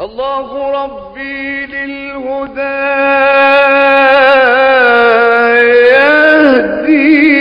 الله ربي للهدى يهديني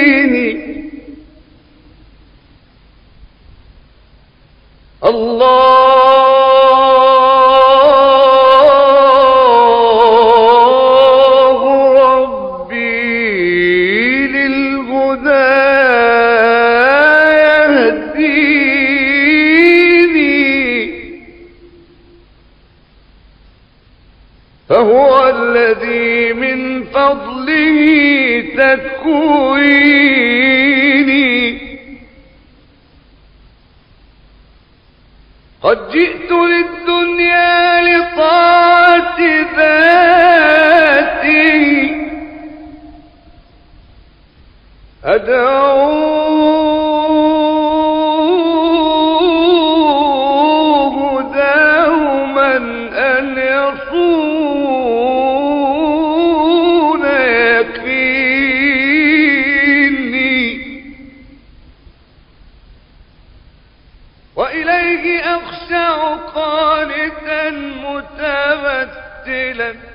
متبتلا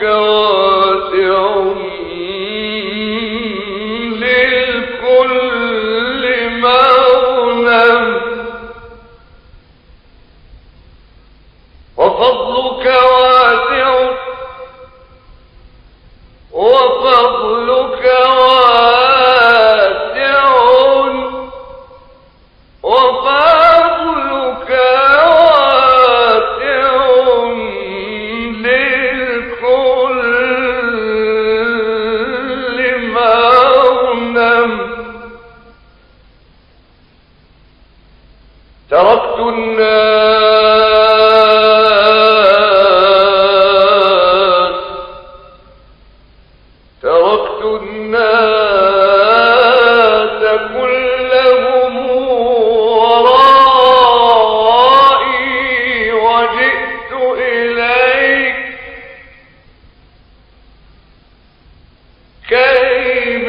وفضلك came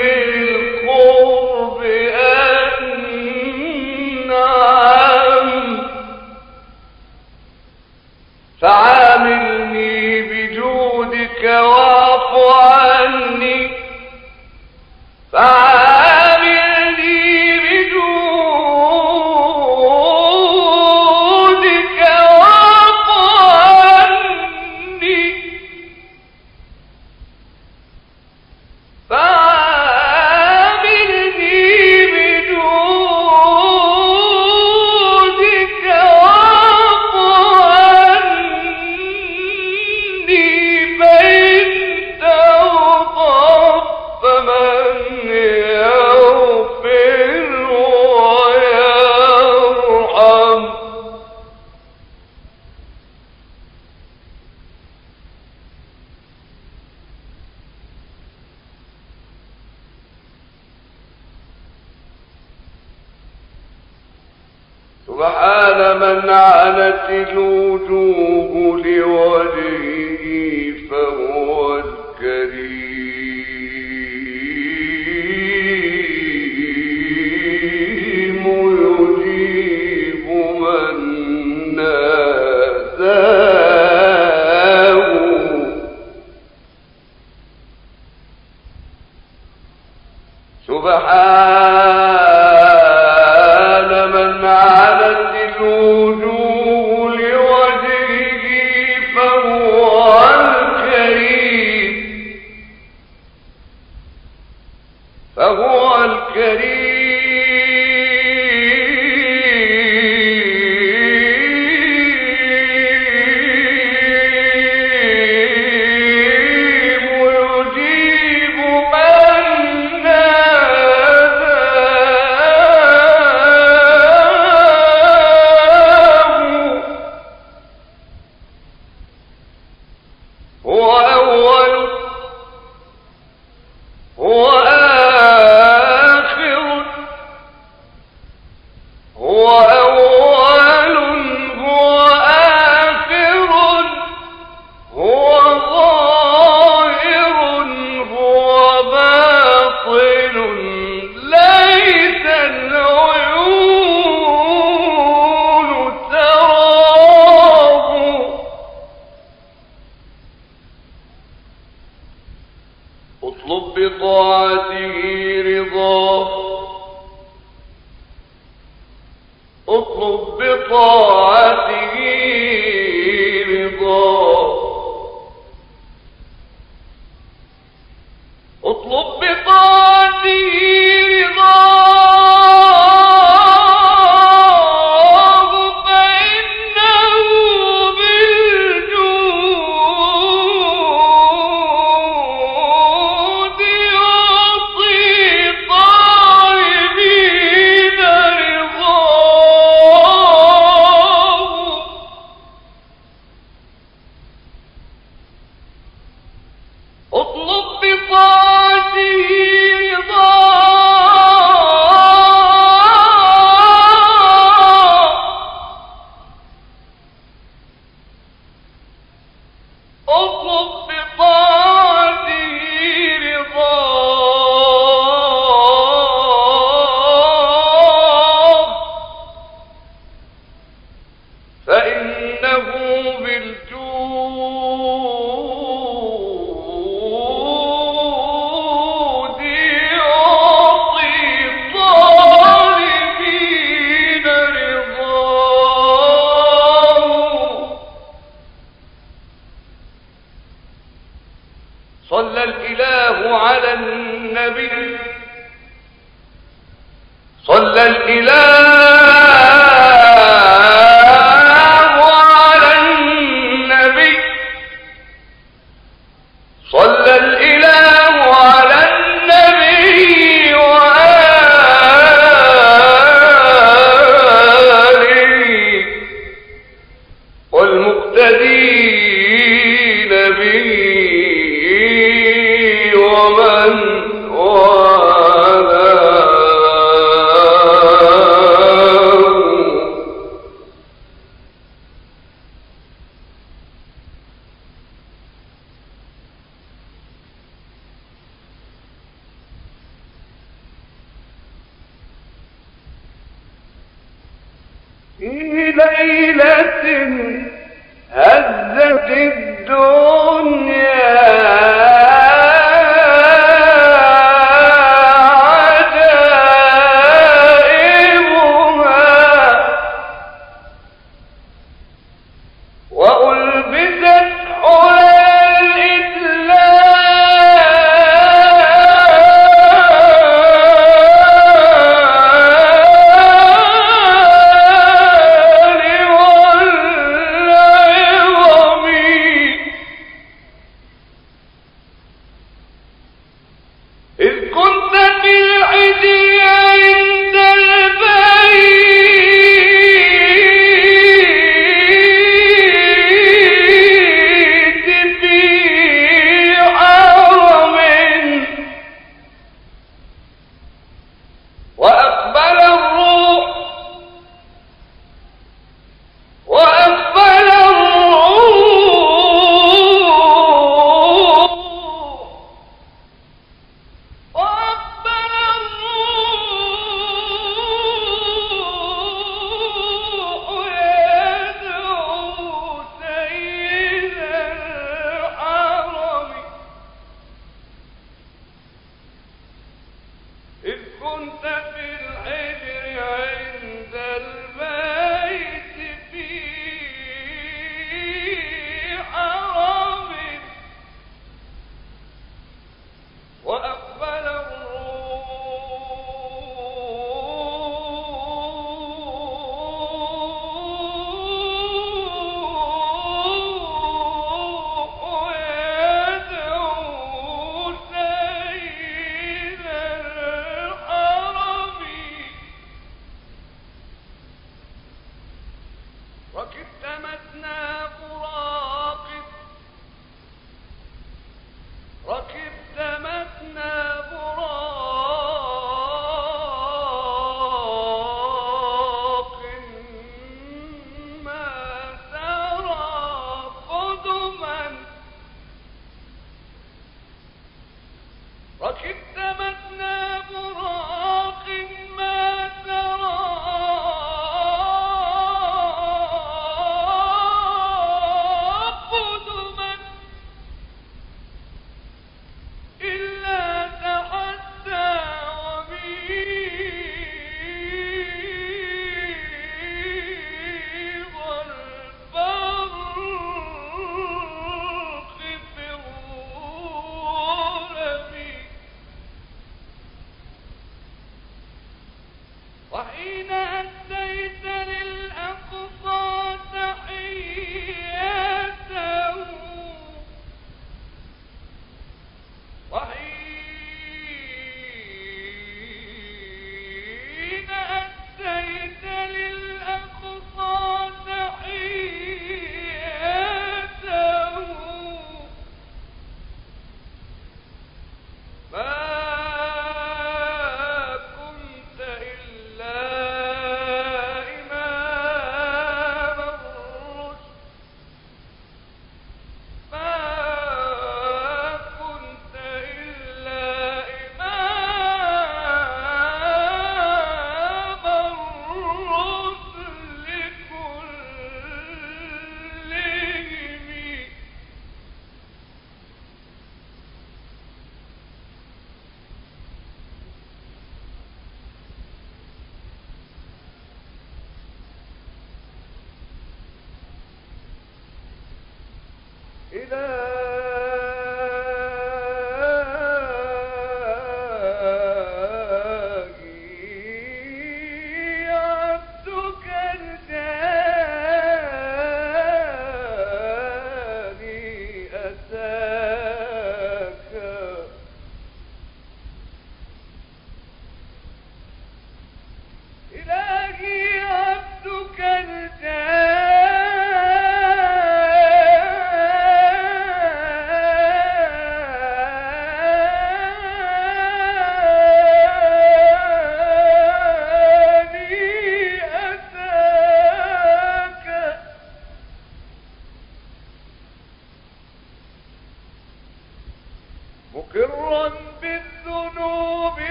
الوجوه لوجهه والمقتدين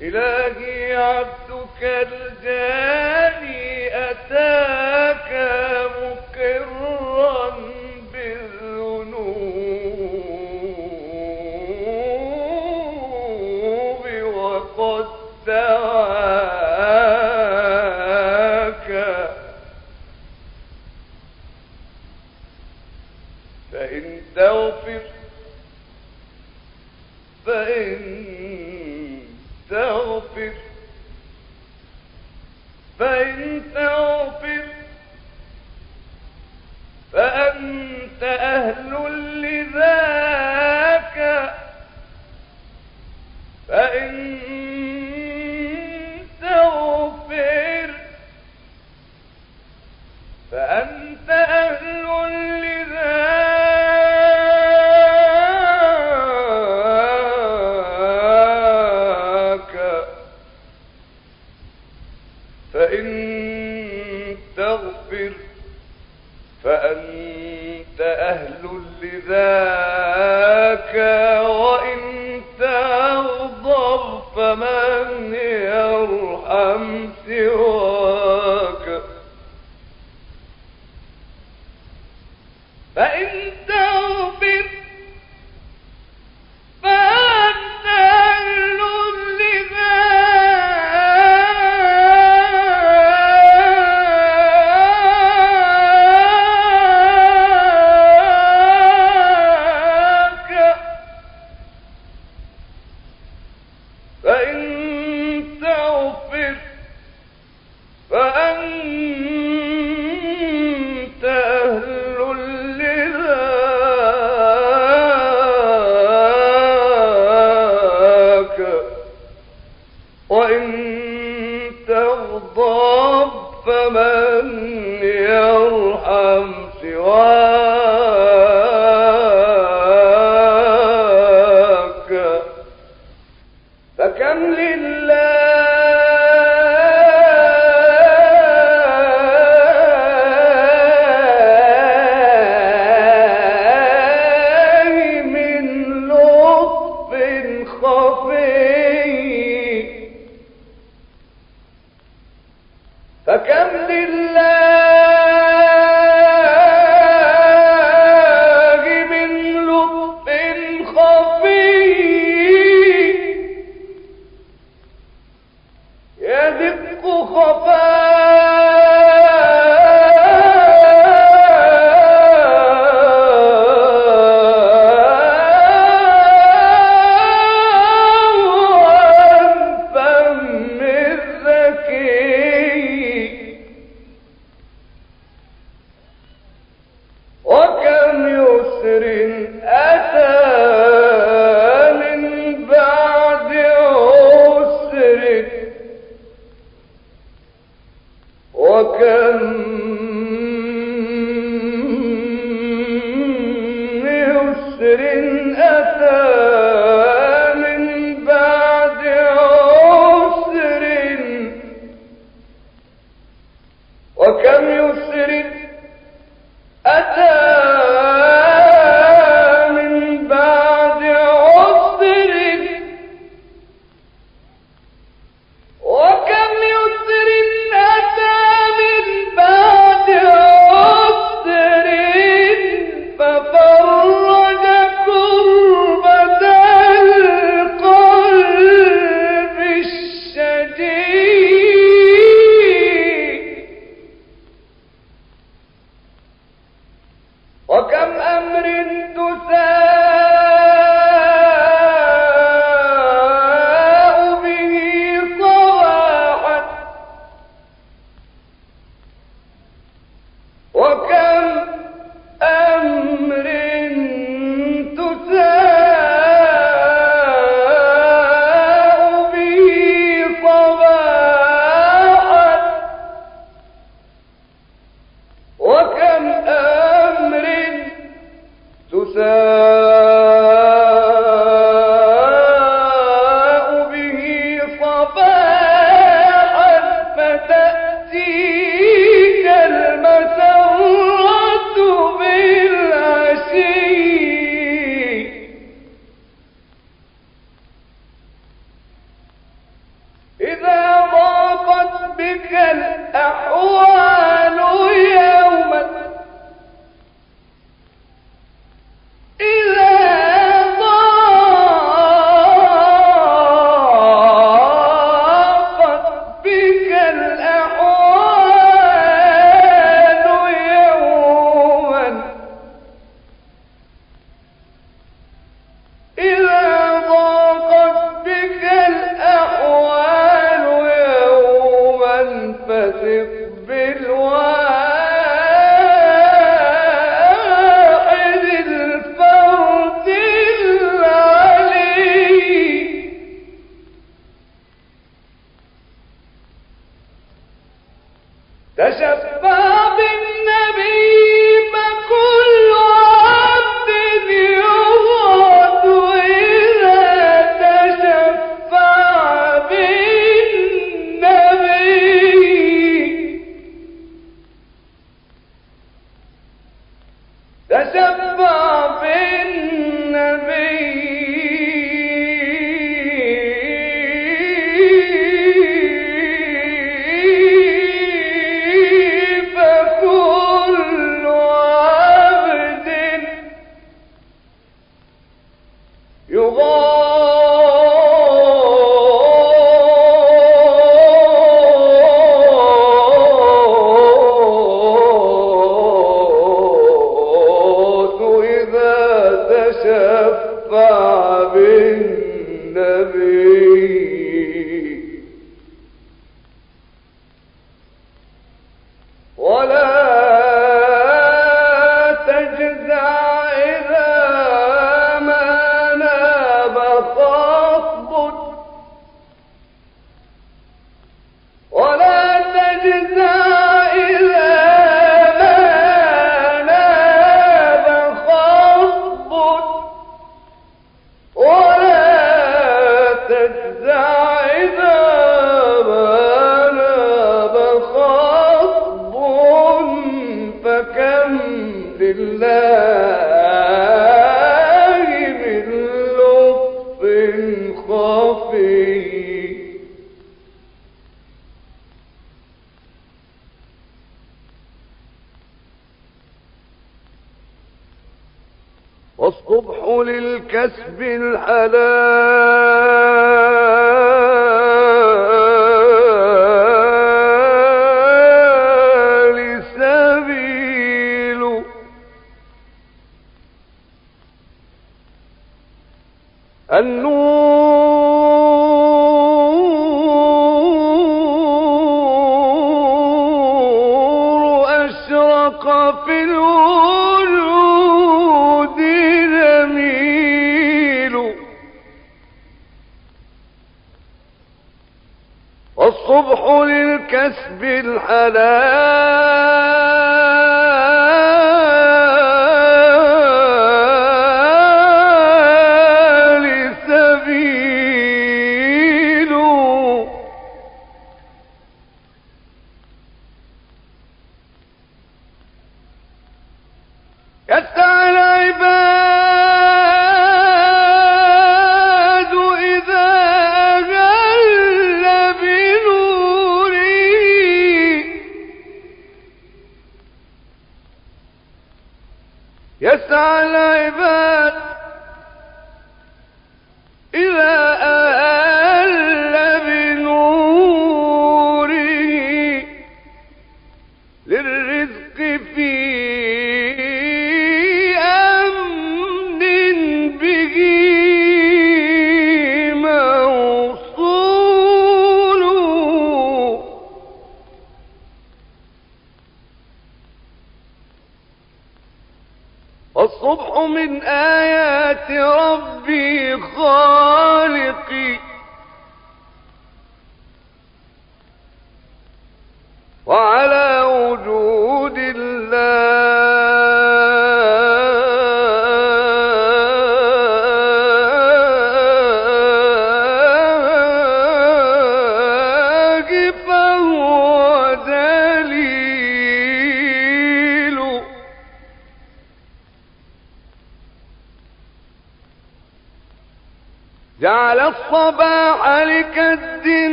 إلهي عبدك الجاهل. فإن تغفر فأنت أهل لذاك وإن تغضب فمن يرحم سواك. فإن فكم لله Bishop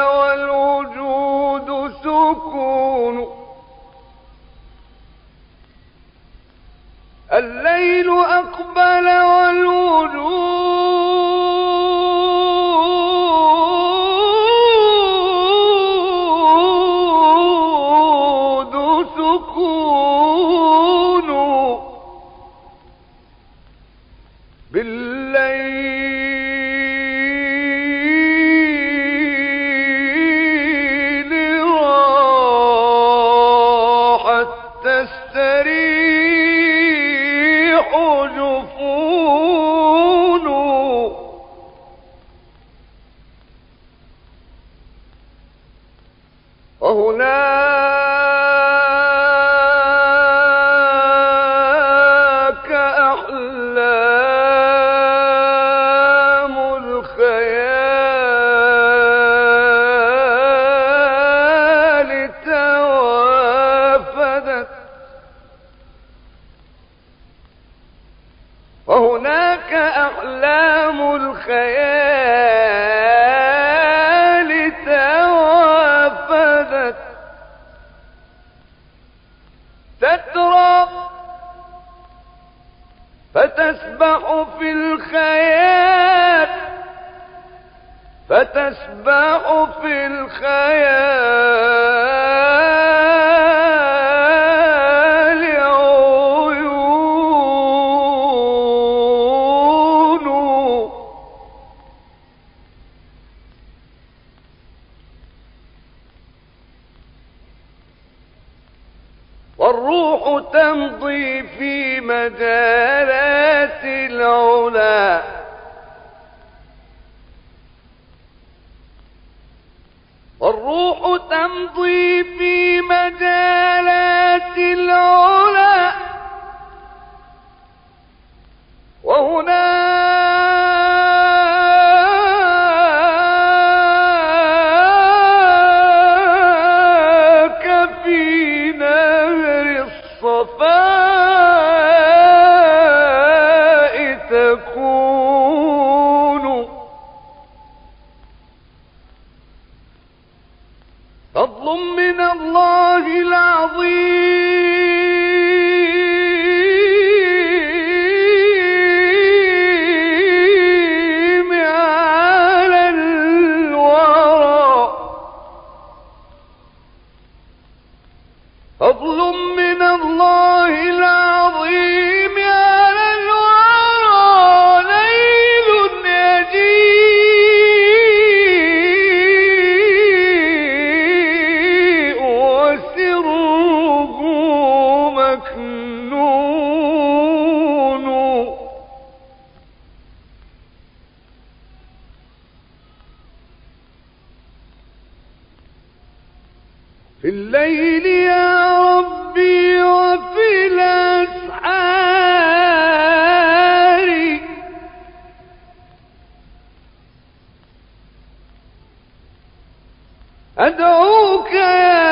والوجود سكون. الليل أقبل والوجود تلك أحلام الخيال توافدت. تترى فتسبح في الخيال. فتسبح في الخيال. فاغفر أدعوك يا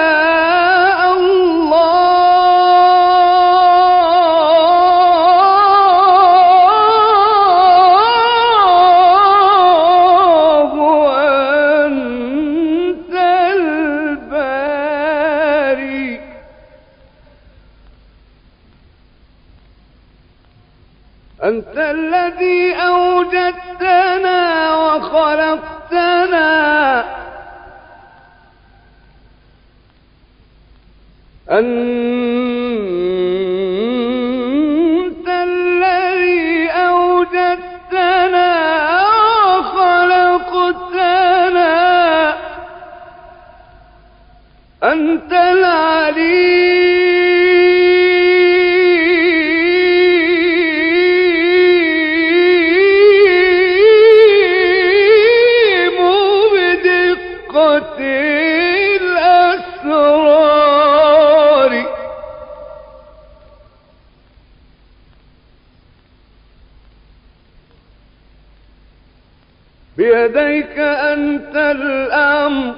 بيديك أنت الأمر.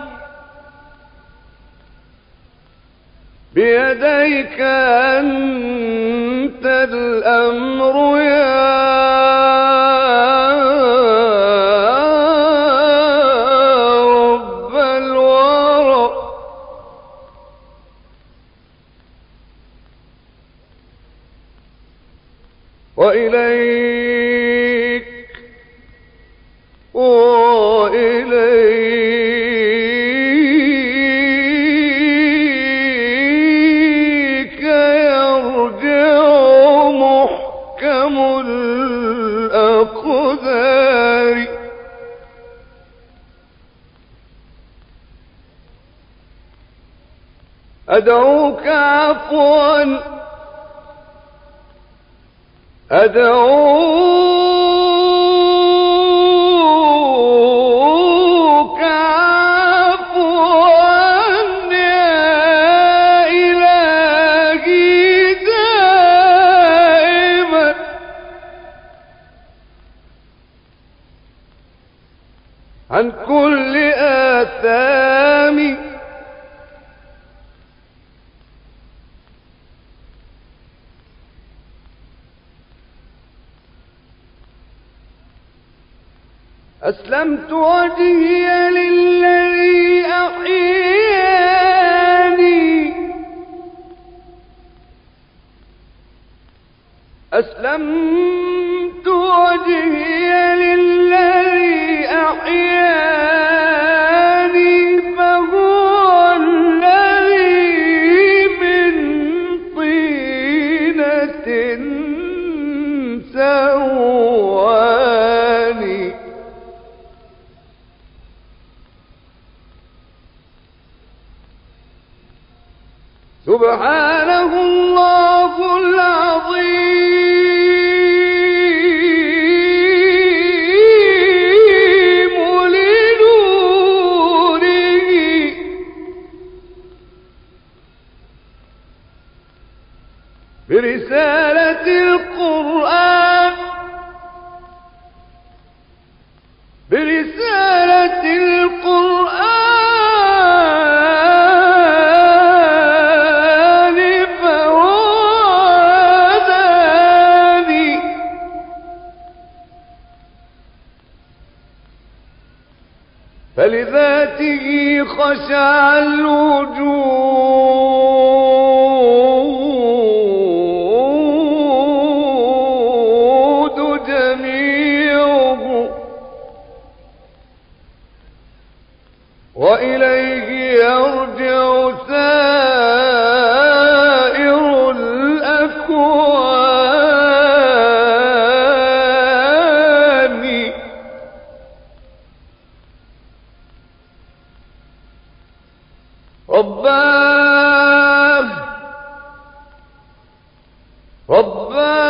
بيديك أنت الأمر يا تدعون أسلمت وجهي للذي أحياني. أسلمت وجهي للذي أحياني. good. ربنا